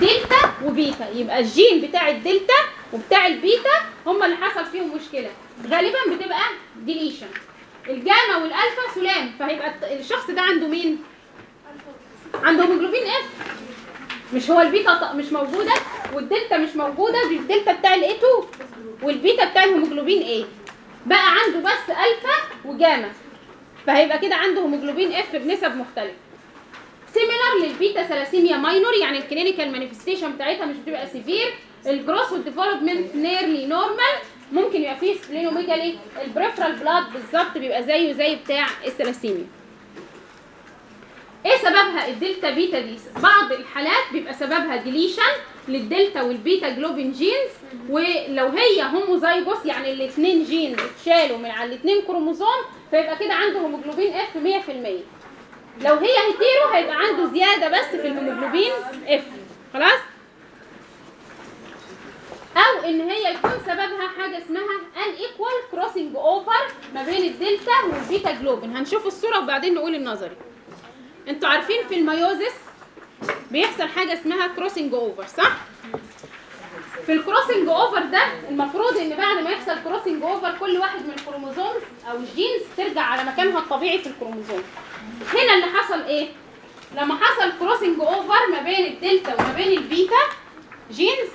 delta و beta. يبقى الجين بتاع الدلتا وبتاع البيتا هما اللي حصل فيهم مشكلة. غالبا بتبقى deletion ال gamma وال alpha سلام. فهيبقى الشخص ده عنده مين؟ عنده hemoglobin F مش هو البيتا مش موجودة والدلتا مش موجودة دي الدلتا بتاع الاي 2 والبيتا بتاع الهيموجلوبين إيه بقى عنده بس alpha و gamma. فهيبقى كده عنده hemoglobin F بنسب مختلفة. similar لل beta thalassemia minor يعني ال clinical manifestation بتاعتها مش بتبقى severe ال growth وال development nearly normal ممكن يبقى فيه splenomegaly ال peripheral blood بالظبط بيبقى زيه زي بتاع الثلاسيميا إيه سببها ال delta beta دي؟ بعض الحالات بيبقى سببها deletion لل delta وال beta globin genes ولو هي homozygous يعني الاثنين genes اتشالوا من على الاثنين كروموزوم فيبقى كده عنده hemoglobin F 100% لو هي hetero هيبقى عنده زيادة بس في ال hemoglobin F خلاص؟ أو إن هي يكون سببها حاجة اسمها unequal crossing over ما بين ال delta وال beta globin. هنشوف الصورة وبعدين نقول النظري. أنتوا عارفين في ال meiosis بيحصل حاجة اسمها crossing over صح؟ في ال crossing over ده المفروض إن بعد ما يحصل crossing over كل واحد من ال chromosomes أو ال genes ترجع على مكانها الطبيعي في الكروموزوم. هنا اللي حصل إيه؟ لما حصل crossing over ما بين الدلتا وما بين البيتا genes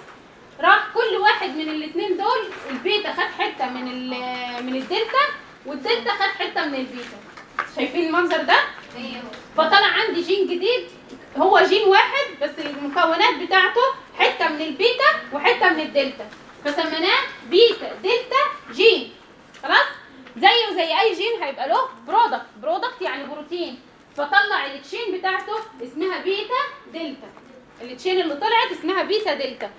راح كل واحد من الاثنين دول البيتا خد حتة من من الدلتا والدلتا خد حتة من البيتا. شايفين المنظر ده؟ فطلع عندي جين جديد هو جين واحد بس المكونات بتاعته حتة من البيتا وحتة من الدلتا فسميناه بيتا دلتا جين. خلاص؟ زيه زي أي جين هيبقى له product product يعني بروتين. فطلع ال chain بتاعته اسمها بيتا دلتا. ال chain اللي طلعت اسمها بيتا دلتا.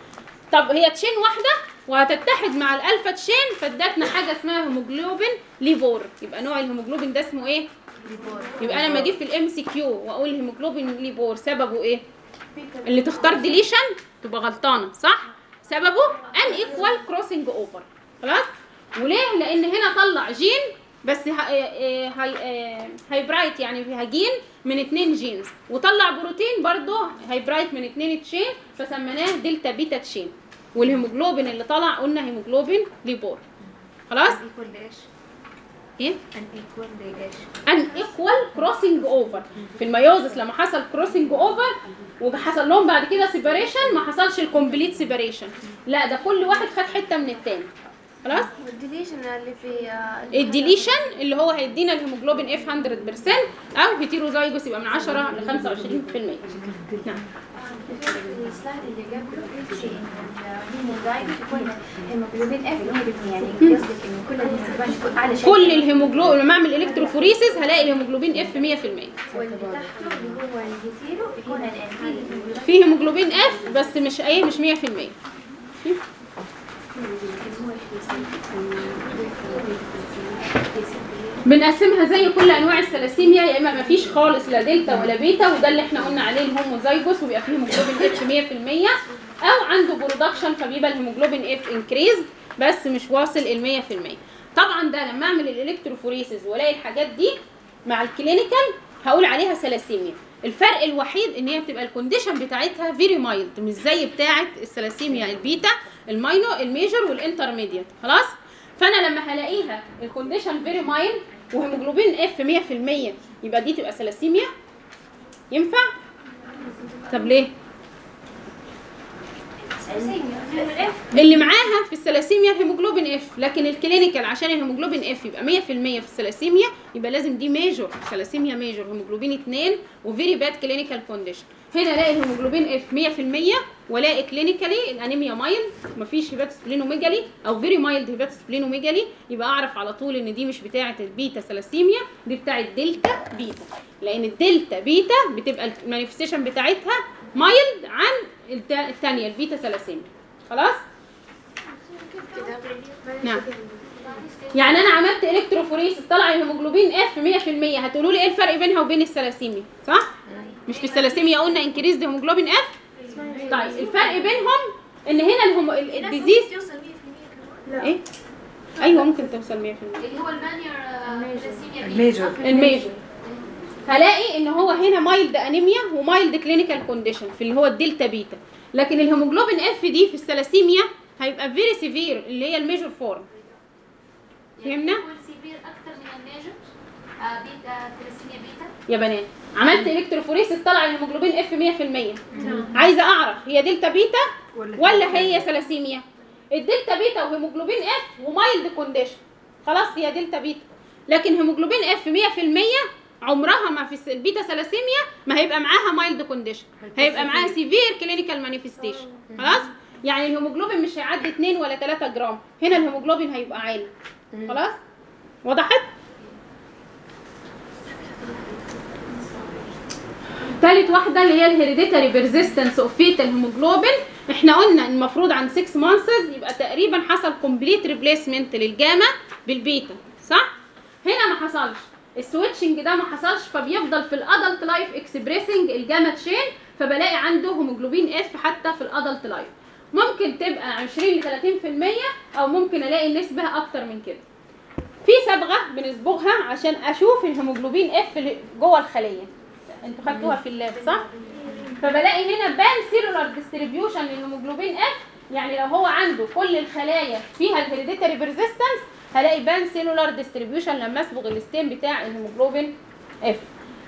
طب هي chain واحدة وهتتحد مع الألفا chain فادتنا حاجة اسمها هيموجلوبين Lepore. يبقى نوع الهيموجلوبين ده اسمه إيه؟ يبقى أنا لما أجيب في ال MCQ وأقول هيموجلوبين Lepore سببه إيه؟ اللي تختار deletion تبقى غلطانة صح؟ سببه unequal crossing over خلاص؟ وليه؟ لأن هنا طلع جين بس hy hy hybrid يعني هجين من اتنين genes وطلع بروتين برضه hybrid من اتنين chain فسميناه دلتا بيتا chain والهيموجلوبين اللي طلع قلنا هيموجلوبين Lepore. خلاص؟ إيه؟ unequal crossing over في ال meiosis لما حصل crossing over وحصل لهم بعد كده separation ما حصلش ال complete separation لا ده كل واحد خد حتة من التاني. خلاص؟ وال deletion اللي في آه، ال deletion اللي هو هيدينا الهيموجلوبين F 100% أو heterozygous يبقى من 10 ل 25% نعم ال slide اللي F يعني كل الهيموجلوبين لما أعمل electrophoresis هلاقي الهيموجلوبين F 100% واللي تحته اللي هو ال hetero يكون الآن. في هيموجلوبين F بس مش إيه مش 100% بنقسمها زي كل أنواع الثلاسيميا يا إما مفيش خالص لا دلتا ولا بيتا وده اللي إحنا قلنا عليه ال homozygous وبيبقى فيه هيموجلوبين F 100% أو عنده production فبيبقى الهيموجلوبين F increase بس مش واصل ال 100% طبعا ده لما أعمل ال electrophoresis وألاقي الحاجات دي مع ال clinical هقول عليها ثلاسيميا الفرق الوحيد إن هي بتبقى ال condition بتاعتها very mild مش زي بتاعه الثلاسيميا البيتا. ال minor ال major وال intermediate. خلاص؟ فأنا لما هلاقيها ال condition very mild وهيموجلوبين F 100% يبقى دي تبقى ثلاسيميا. ينفع؟ طب ليه؟ اللي معاها في الثلاسيميا الهيموجلوبين F لكن ال clinical عشان الهيموجلوبين F يبقى 100% في الثلاسيميا يبقى لازم دي major ثلاسيميا major هيموجلوبين 2 و very bad clinical condition هنا ألاقي الهيموجلوبين F 100% والاقي clinically الانيميا mild مفيش hepatosplenomegaly أو very mild hepatosplenomegaly يبقى أعرف على طول إن دي مش بتاعة البيتا ثلاسيميا دي بتاعة دلتا بيتا. لأن الدلتا بيتا بتبقى ال manifestation بتاعتها mild عن الثانية البيتا ثلاسيميا خلاص؟ نعم. يعني أنا عملت electrophoresis طلع الهيموجلوبين F 100% هتقولوا لي إيه الفرق بينها وبين الثلاسيميا صح؟ مش في الثلاسيميا قلنا increase هيموجلوبين F طيب الفرق بينهم إن هنا ال homo ال- ال disease توصل 100% إيه؟ أيوه ممكن توصل 100% اللي هو ال major ال major هلاقي إن هو هنا mild انيميا و mild clinical condition في اللي هو الدلتا بيتا. لكن الهيموجلوبين F دي في الثلاسيميا هيبقى very severe اللي هي ال major form. فهمنا؟ يكون severe أكتر من ال major آه بيتا ثلاسيميا بيتا. يا بنات عملت electrophoresis طلع الهيموجلوبين F 100% عايزة أعرف هي دلتا بيتا ولا هي ثلاسيميا الدلتا بيتا وهيموجلوبين F و mild condition. خلاص هي دلتا بيتا. لكن هيموجلوبين F 100% عمرها ما في البيتا ثلاسيميا ما هيبقى معاها mild condition. هيبقى معاها severe clinical manifestation خلاص؟ يعني الهيموجلوبين مش هيعدي 2 ولا 3 جرام. هنا الهيموجلوبين هيبقى عالي. خلاص؟ وضحت تالت واحدة اللي هي ال hereditary persistence of fetal hemoglobin إحنا قلنا المفروض عن 6 months يبقى تقريبا حصل complete replacement للجاما بالبيتا صح؟ هنا ما حصلش. ال switching ده ما حصلش فبيفضل في ال adult life expressing الجاما chain فبلاقي عنده هيموجلوبين F حتى في ال adult life ممكن تبقى 20 ل 30% أو ممكن ألاقي النسبة أكتر من كده. في صبغة بنصبغها عشان أشوف الهيموجلوبين F جوه الخلية. أنتوا خدتوها في ال lab صح؟ فبلاقي هنا pancellular distribution للهيموجلوبين F يعني لو هو عنده كل الخلايا فيها ال hereditary persistence هلاقي pancellular distribution لما اصبغ ال stain بتاع الهيموجلوبين F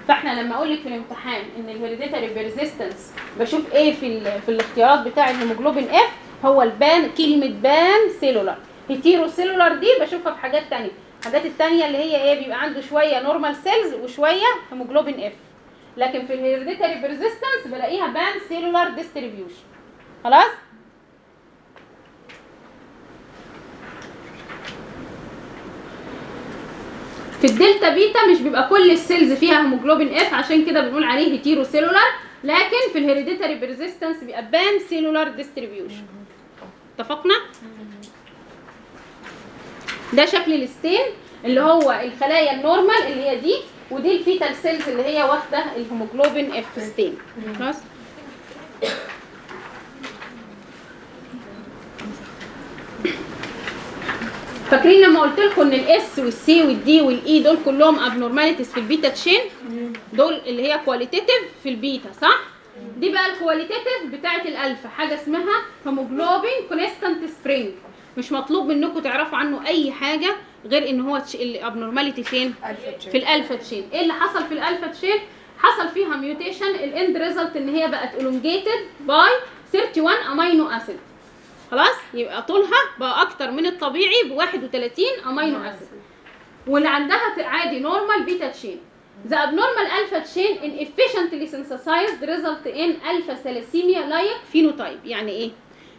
فاحنا لما أقول لك في الامتحان إن ال hereditary persistence بشوف إيه في في الاختيارات بتاع الهيموجلوبين F هو ال pan كلمة pancellular. heterocellular دي بشوفها في حاجات تانية. الحاجات التانية اللي هي إيه؟ بيبقى عنده شوية normal cells وشوية هيموجلوبين F لكن في ال hereditary persistence بلاقيها pancellular distribution خلاص؟ في ال delta beta مش بيبقى كل ال cells فيها hemoglobin F عشان كده بنقول عليه heterocellular لكن في ال hereditary persistence بيبقى pancellular distribution اتفقنا؟ ده شكل ال stain اللي هو الخلايا ال normal اللي هي دي. ودي ال fetal cells اللي هي واخدة ال hemoglobin F stain خلاص؟ فاكرين لما قلت لكم إن الاس والسي والدي والاي دول كلهم abnormalities في ال beta chain دول اللي هي qualitative في البيتا صح؟ دي بقى ال qualitative بتاعه الألفا. حاجة اسمها hemoglobin Constant Spring مش مطلوب منكم تعرفوا عنه أي حاجة. غير إن هو ال abnormality فين؟ في ال alpha chain إيه اللي حصل في ال alpha chain حصل فيها mutation ال end result إن هي بقت elongated by 31 amino acid خلاص؟ يبقى طولها بقى أكتر من الطبيعي ب 31 amino acid واللي عندها عادي normal beta chain The abnormal alpha chain inefficiently synthesized result in alpha thalassemia like phenotype. يعني إيه؟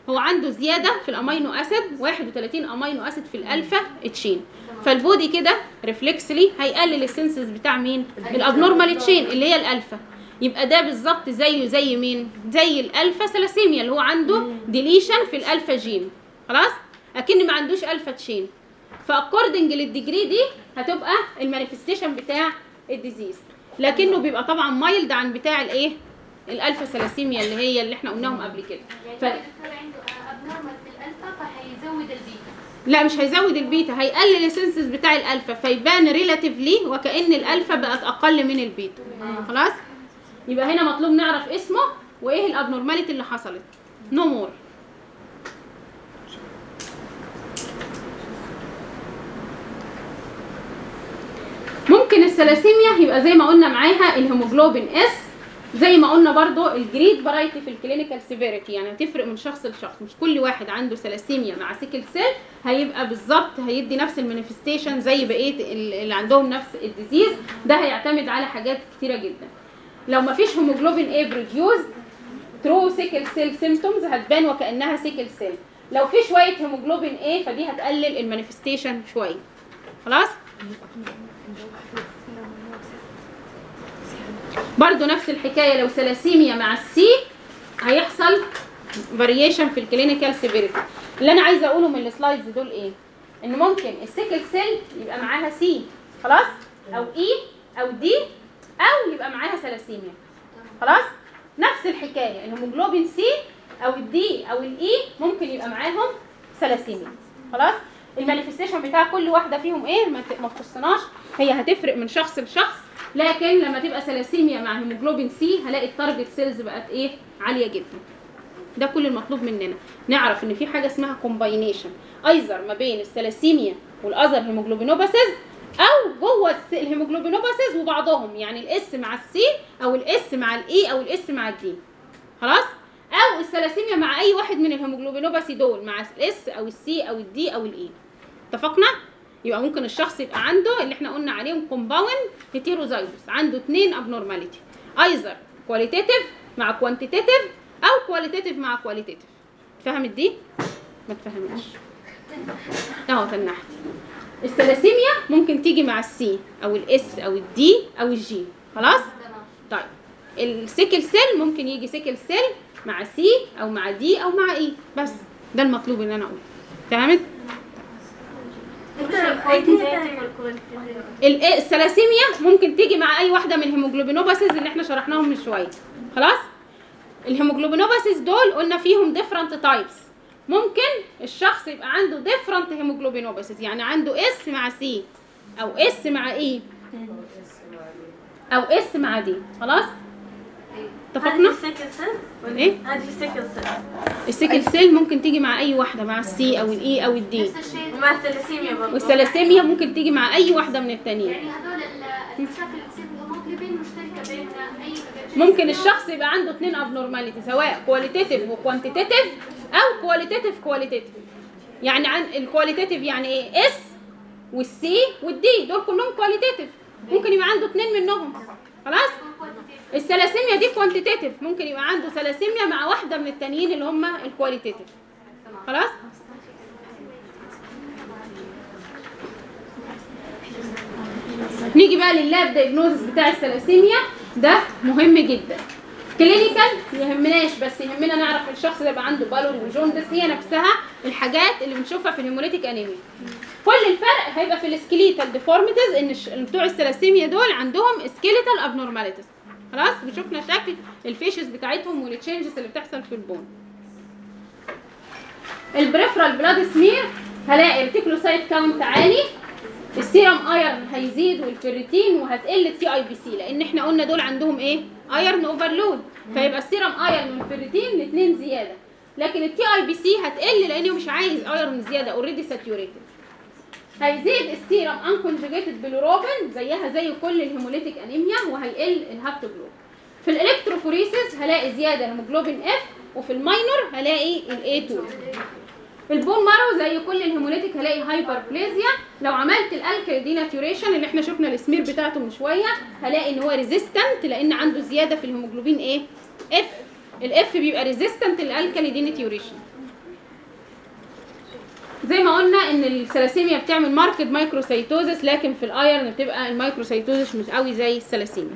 هو عنده زيادة في ال amino acid 31 amino acid في الالفا chain فال body كده reflexly هيقلل ال synthesis بتاع مين؟ ال abnormal chain اللي هي الالفا يبقى ده بالظبط زيه زي مين؟ زي ال alpha thalassemia اللي هو عنده deletion في ال alpha gene خلاص؟ أكن ما عندوش alpha chain ف according لل degree دي هتبقى ال manifestation بتاع ال disease لكنه بيبقى طبعا mild عن بتاع الإيه؟ ال alpha thalassemia اللي هي اللي إحنا قلناهم قبل كده. يعني ف... لا مش هيزود البيتا هيقلل ال synthesis بتاع الالفا فيبان relatively وكأن الالفا بقت أقل من البيتا. خلاص؟ يبقى هنا مطلوب نعرف اسمه وإيه ال abnormality اللي حصلت. no no more ممكن الثلاسيميا يبقى زي ما قلنا معاها ال hemoglobin S زي ما قلنا برضو ال great variety في ال clinical severity يعني هتفرق من شخص لشخص. مش كل واحد عنده ثلاسيميا مع sickle cell هيبقى بالظبط هيدي نفس ال manifestation زي بقية ال- اللي عندهم نفس ال disease ده هيعتمد على حاجات كتيرة جدا. لو ما فيش hemoglobin A produced true sickle cell symptoms هتبان وكأنها sickle cell لو في شوية hemoglobin A فدي هتقلل ال manifestation شوية. خلاص؟ برضو نفس الحكاية لو ثلاسيميا مع ال C هيحصل variation في ال clinical severity اللي أنا عايزة أقوله من ال slides دول إيه؟ إن ممكن ال sickle cell يبقى معاها C خلاص؟ أو E أو D أو يبقى معاها ثلاسيميا. خلاص؟ نفس الحكاية ال hemoglobin C أو ال D أو ال E ممكن يبقى معاهم ثلاسيميا. خلاص؟ ال manifestation بتاع كل واحدة فيهم إيه؟ ما تخصناش. هي هتفرق من شخص لشخص لكن لما تبقى ثلاسيميا مع hemoglobin C هلاقي ال target cells بقت إيه؟ عالية جدا. ده كل المطلوب مننا. نعرف إن في حاجة اسمها combination either ما بين ال thalassemia وال other hemoglobinopathies أو جوه ال hemoglobinopathies وبعضهم. يعني الاس مع السي أو الاس مع الاي أو الاس مع الدي خلاص؟ أو الثلاسيميا مع أي واحد من ال hemoglobinopathy دول مع الاس أو السي أو الدي أو الاي اتفقنا؟ يبقى ممكن الشخص يبقى عنده اللي إحنا قلنا عليهم compound heterozygous عنده اتنين abnormality either qualitative مع quantitative أو qualitative مع qualitative فهمت دي؟ ما تفهمش أهو تنحت الثلاسيميا ممكن تيجي مع السي أو الاس أو الدي أو الجي خلاص؟ طيب. ال sickle cell ممكن يجي sickle cell مع C أو مع D أو مع E بس. ده المطلوب ان أنا أقوله. فهمت الثلاسيميا ممكن تيجي مع أي واحدة من ال hemoglobinopathies اللي إحنا شرحناهم من شوية. خلاص؟ ال hemoglobinopathies دول قلنا فيهم different types ممكن الشخص يبقى عنده different hemoglobinopathies يعني عنده S مع C أو S مع E أو S مع D خلاص؟ اتفقنا؟ إيه؟ هذه sickle cell ال sickle cell ممكن تيجي مع أي واحدة مع ال C أو ال E أو ال D. نفس الشيء ومع الثلاسيميا برضه. والثلاسيميا ممكن تيجي مع أي واحدة من التانيين. يعني هذول ال- المشاكل اللي تصير في الهيموجلوبين مشتركة بين أي ممكن الشخص يبقى عنده اتنين abnormality سواء qualitative و quantitative أو qualitative qualitative يعني عن ال qualitative يعني إيه؟ S وال C وال D دول كلهم qualitative ممكن يبقى عنده اتنين منهم. خلاص؟ الثلاسيميا دي quantitative ممكن يبقى عنده ثلاسيميا مع واحدة من التانيين اللي هم ال qualitative خلاص؟ نيجي بقى لل lab diagnosis بتاع الثلاسيميا ده مهم جدا. clinical يهمناش بس يهمنا نعرف الشخص ده يبقى عنده pallor و jaundice. هي نفسها الحاجات اللي بنشوفها في ال hemolytic anemia كل الفرق هيبقى في ال skeletal deformities إن بتوع الثلاسيميا دول عندهم skeletal abnormalities خلاص؟ وشفنا شكل ال facies بتاعتهم وال changes اللي بتحصل في ال bone. ال peripheral blood smear هلاقي reticulocyte count عالي. ال serum iron هيزيد والفيريتين وهتقل ال TIBC لأن إحنا قلنا دول عندهم إيه؟ iron overload فيبقى ال serum iron وال ferritin الاثنين زيادة. لكن ال TIBC هتقل لأنه مش عايز iron زيادة already saturated هيزيد ال serum unconjugated bilirubin زيها زي كل ال hemolytic anemia وهيقل ال haptoglobin. في ال electrophoresis هلاقي زيادة hemoglobin F وفي ال minor هلاقي ال A2 في ال bone marrow زي كل ال hemolytic هلاقي hyperplasia. لو عملت ال alkali denaturation اللي إحنا شفنا السمير بتاعته من شوية هلاقي إن هو resistant لأن عنده زيادة في الهيموجلوبين إيه F ال F بيبقى resistant لل alkali denaturation زي ما قلنا إن الثلاسيميا بتعمل marked microcytosis لكن في ال iron بتبقى ال microcytosis مش قوي زي الثلاسيميا.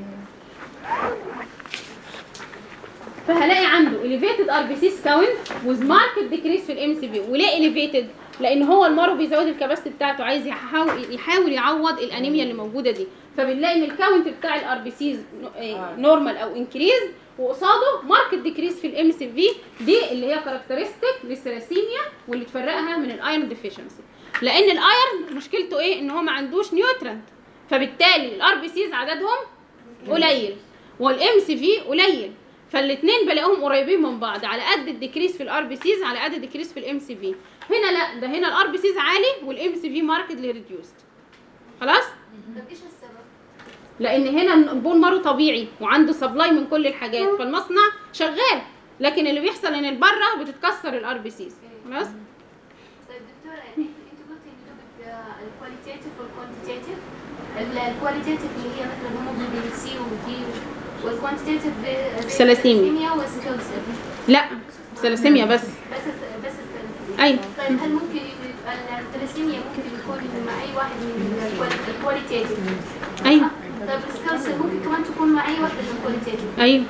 فهلاقي عنده elevated RBC count with marked decrease في ال MCV وليه elevated لأن هو ال marrow بيزود ال capacity بتاعته عايز يحاول يحاول يعوض الأنيميا اللي موجودة دي. فبنلاقي إن ال count بتاع ال RBCs normal أو increase وقصاده marked decrease في ال MCV دي اللي هي characteristic للثلاسيميا واللي تفرقها من ال iron deficiency لأن ال iron مشكلته إيه؟ إن هو ما عندوش nutrient فبالتالي ال RBCs عددهم قليل وال MCV قليل. فالاثنين بلاقيهم قريبين من بعض. على قد ال decrease في ال RBCs على قد ال decrease في ال MCV هنا لا ده هنا ال RBCs عالي وال MCV markedly reduced خلاص؟ لأن هنا ال bone marrow طبيعي وعنده supply من كل الحاجات فالمصنع شغال. لكن اللي بيحصل إن البرة بتتكسر ال RBCs خلاص طيب دكتورة يعني أنت قلتي ال qualitative وال quantitative ال qualitative اللي هي مثلا hemoglobin C و D وال quantitative ثلاسيميا. وال sickle cell لا ثلاسيميا بس. بس بس الثلاسيميا أيوه طيب هل ممكن يبقى الثلاسيميا ممكن يكون مع أي واحد من ال qualitative طيب ال sickle cell ممكن كمان تكون مع أي واحدة من ال qualitative أيوه.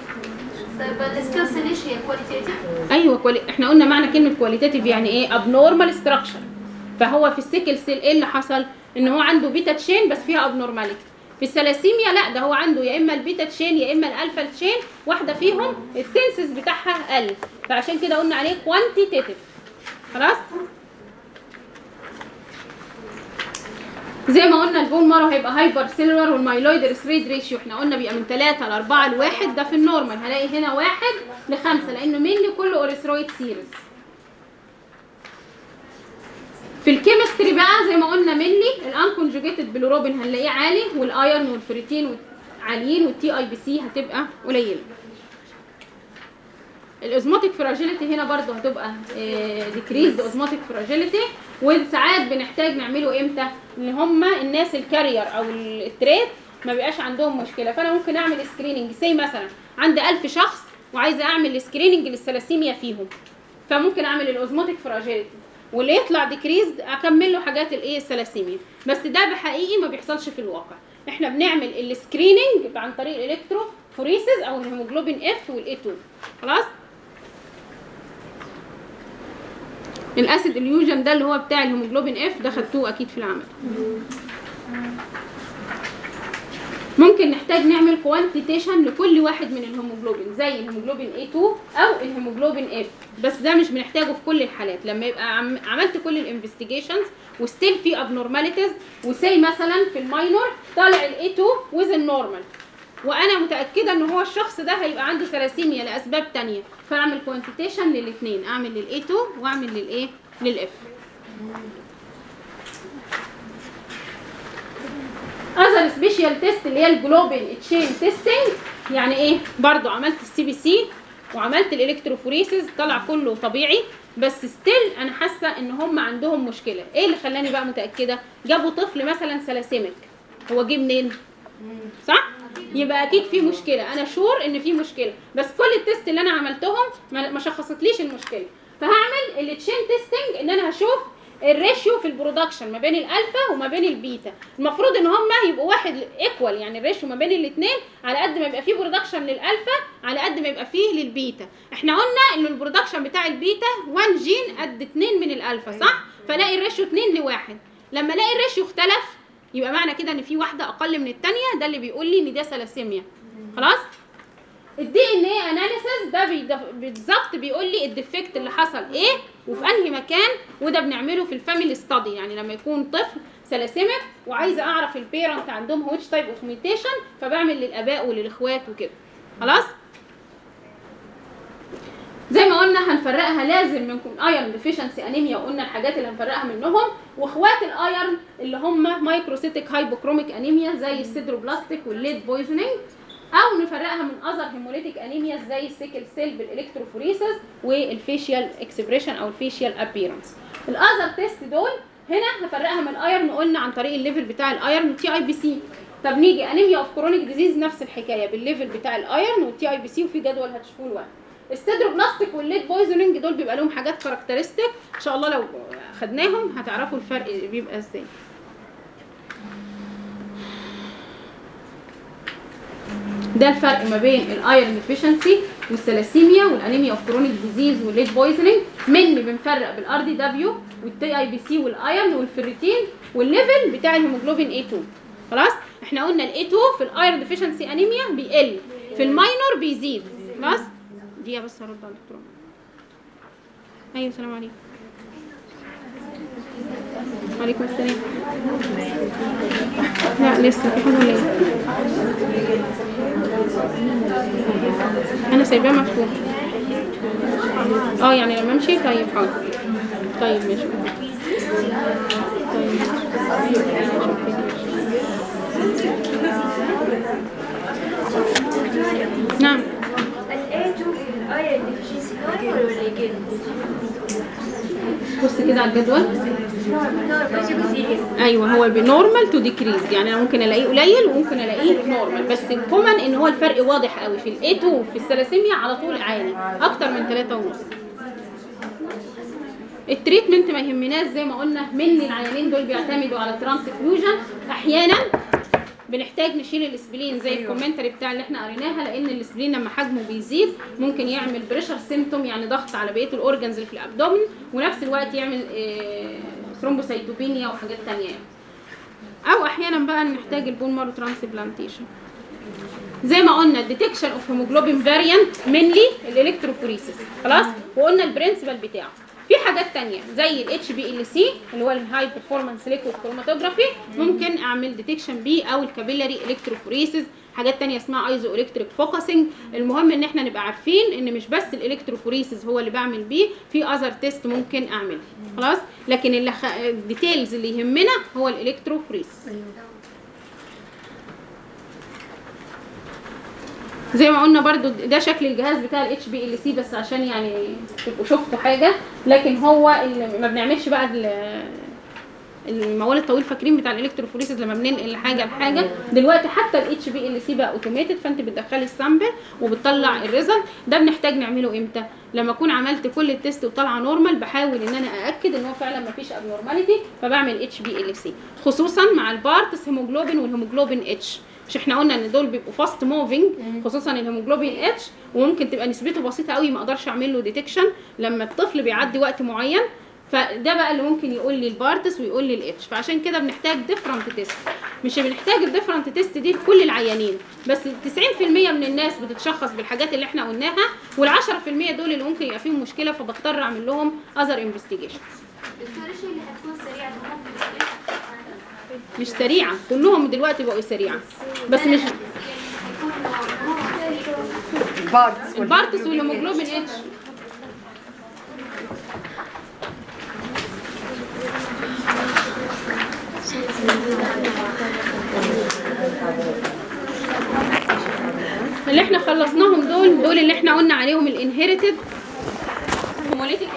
طيب ال sickle cell إيش هي qualitative؟ أيوه quali... إحنا قلنا معنى كلمة qualitative يعني إيه؟ abnormal structure فهو في ال sickle cell إيه اللي حصل؟ إن هو عنده beta chain بس فيها abnormality في الثلاسيميا لا ده هو عنده يا إما ال beta chain يا إما ال alpha chain واحدة فيهم ال synthesis بتاعها قل فعشان كده قلنا عليه quantitative خلاص؟ زي ما قلنا ال bone marrow هيبقى hypercellular وال myeloid erythroid ratio إحنا قلنا بيبقى من 3 ل 4 ل 1 ده في ال normal هلاقي هنا 1 ل 5 لأنه mainly كله erythroid series في ال chemistry بقى زي ما قلنا mainly ال unconjugated bilirubin هنلاقيه عالي وال iron وال ferritin عاليين وال TIBC هتبقى قليله ال osmotic fragility هنا برضو هتبقى decreased osmotic fragility وساعات بنحتاج نعمله إمتى؟ ان هم الناس ال carrier أو ال trait ما بيبقاش عندهم مشكلة. فأنا ممكن أعمل screening say مثلا عندي 1000 شخص وعايزة أعمل screening للثلاسيميا فيهم. فممكن أعمل ال osmotic fragility واللي يطلع decreased أكمل له حاجات الإيه؟ الثلاسيميا بس ده بحقيقي ما بيحصلش في الواقع. إحنا بنعمل ال screening عن طريق ال electro phoresis أو ال hemoglobin F وال A2 خلاص؟ ال acid elution ده اللي هو بتاع ال hemoglobin F ده خدتوه أكيد في العمل. ممكن نحتاج نعمل quantitation لكل واحد من الهيموجلوبين زي ال hemoglobin A2 أو ال hemoglobin F. بس ده مش بنحتاجه في كل الحالات. لما يبقى عم عملت كل ال investigations و still في abnormalities و say مثلا في ال minor طالع ال A2 within normal وأنا متأكدة إن هو الشخص ده هيبقى عنده ثلاسيميا لأسباب تانية. فأعمل quantitation للاثنين أعمل لل A2 وأعمل للايه لل F other special test اللي هي ال globin chain testing يعني إيه؟ برضو عملت ال CBC وعملت ال electrophoresis طلع كله طبيعي. بس still أنا حاسة إن هم عندهم مشكلة. إيه اللي خلاني بقى متأكدة؟ جابوا طفل مثلا thalassemic هو جه منين؟ صح؟ يبقى أكيد في مشكلة. أنا sure إن في مشكلة. بس كل ال test اللي أنا عملتهم ما شخصتليش المشكلة. فهعمل ال chain testing إن أنا هشوف ال ratio في ال production ما بين الالفا وما بين البيتا المفروض إن هم يبقوا واحد equal يعني ال ratio ما بين الاثنين على قد ما يبقى فيه production لل alpha على قد ما يبقى فيه للبيتا إحنا قلنا ان ال production بتاع البيتا 1 جين قد 2 من الالفا صح؟ فلاقي ال ratio 2 لواحد. لما الاقي ال ratio اختلف يبقى معنى كده إن في واحدة أقل من الثانية ده اللي بيقول لي إن ده ثلاسيميا خلاص؟ ال DNA analysis ده بالظبط بيقول لي ال defect اللي حصل إيه وفي أنهي مكان وده بنعمله في ال family study يعني لما يكون طفل thalassemic وعايزة أعرف ال parent عندهم which type of mutation فبعمل للآباء وللإخوات وكده. خلاص؟ زي ما قلنا هنفرقها لازم من ال iron deficiency anemia وقلنا الحاجات اللي هنفرقها منهم. واخوات ال iron اللي هم microcytic hypochromic anemia زي ال sideroblastic وال lead poisoning أو نفرقها من other hemolytic anemia زي ال sickle cell بال electrophoresis وال facial expression أو ال facial appearance ال other test دول هنا هفرقها من ال iron قلنا عن طريق ال level بتاع ال iron TIBC طب نيجي anemia of chronic disease نفس الحكاية بال level بتاع ال iron وال TIBC وفي جدول هتشوفوه لوحده ال sideroblastic وال lead poisoning دول بيبقى لهم حاجات characteristic. إن شاء الله لو خدناهم هتعرفوا الفرق بيبقى إزاي. ده الفرق ما بين الايرون ديفيشنسي والثلاسيميا والانيميا اوف كرونيك ديزيز والليد بويزنينج من بنفرق بال RDW وال TIBC وال iron وال ferritin وال level بتاع ال hemoglobin A2 خلاص؟ إحنا قلنا ال A2 في ال iron deficiency anemia بيقل في ال minor بيزيد. خلاص؟ دي بس هرد على الدكتور أيوه السلام عليكم وعليكم السلام لا لسه في حاجة ولا إيه أنا سايباه مفتوح آه يعني لما امشي طيب حاضر طيب ماشي طيب نعم ال A2 في ال iron deficiency normal ولا يقل؟ بص كده على الجدول؟ أيوه هو ب normal to decrease يعني أنا ممكن ألاقيه قليل وممكن ألاقيه normal بس ال common إن هو الفرق واضح قوي في ال A2 في الثلاسيميا على طول عالي أكتر من 3 ونص. ال treatment ما يهمناش زي ما قلنا من العيانين دول بيعتمدوا على transfusion أحيانا بنحتاج نشيل ال spleen زي ال commentary بتاع اللي إحنا قريناها لأن ال spleen لما حجمه بيزيد ممكن يعمل pressure symptom يعني ضغط على بقية ال organs اللي في ال abdomen ونفس الوقت يعمل thrombocytopenia وحاجات تانية يعني. أو أحيانا بقى نحتاج ال bone marrow transplantation زي ما قلنا ال detection of hemoglobin variant mainly ال electrophoresis. خلاص؟ وقلنا ال principle بتاعه. في حاجات تانية زي ال HPLC اللي هو ال high performance liquid chromatography ممكن أعمل detection بيه أو ال capillary electrophoresis حاجات تانية اسمها isoelectric focusing المهم إن إحنا نبقى عارفين إن مش بس ال electrophoresis هو اللي بعمل بيه في other test ممكن اعمله خلاص؟ لكن. ال details اللي يهمنا هو ال electrophoresis زي ما قلنا برضو ده شكل الجهاز بتاع ال HPLC بس عشان يعني تبقوا شفتوا حاجة. لكن هو اللي ما بنعملش بقى ال- الموال الطويل فاكرين بتاع ال electrophoresis لما بننقل حاجة لحاجه دلوقتي حتى ال HPLC بقى automated فأنت بتدخلي ال sample وبتطلع ال result ده بنحتاج نعمله إمتى؟ لما أكون عملت كل ال test وطالعه normal بحاول إن أنا أأكد إن هو فعلا ما فيش abnormality فبعمل HPLC خصوصا مع ال Barts hemoglobin وال hemoglobin H مش إحنا قلنا ان دول بيبقوا fast moving خصوصا ال hemoglobin H وممكن تبقى نسبته بسيطة قوي ما أقدرش اعمل له detection لما الطفل بيعدي وقت معين. فده بقى اللي ممكن يقول لي ال Barts ويقول لي ال H فعشان كده بنحتاج different test مش بنحتاج ال different test دي لكل العيانين بس 90% من الناس بتتشخص بالحاجات اللي إحنا قلناها وال10% دول اللي ممكن يبقى فيهم مشكلة فبضطر أعمل لهم other investigations دكتور إيش اللي حتكون سريعة ممكن مش سريعة. كلهم دلوقتي بقوا سريعة. بس مش ال Barts وال hemoglobin H اللي إحنا خلصناهم دول دول اللي إحنا قلنا عليهم ال inherited هيموليتيك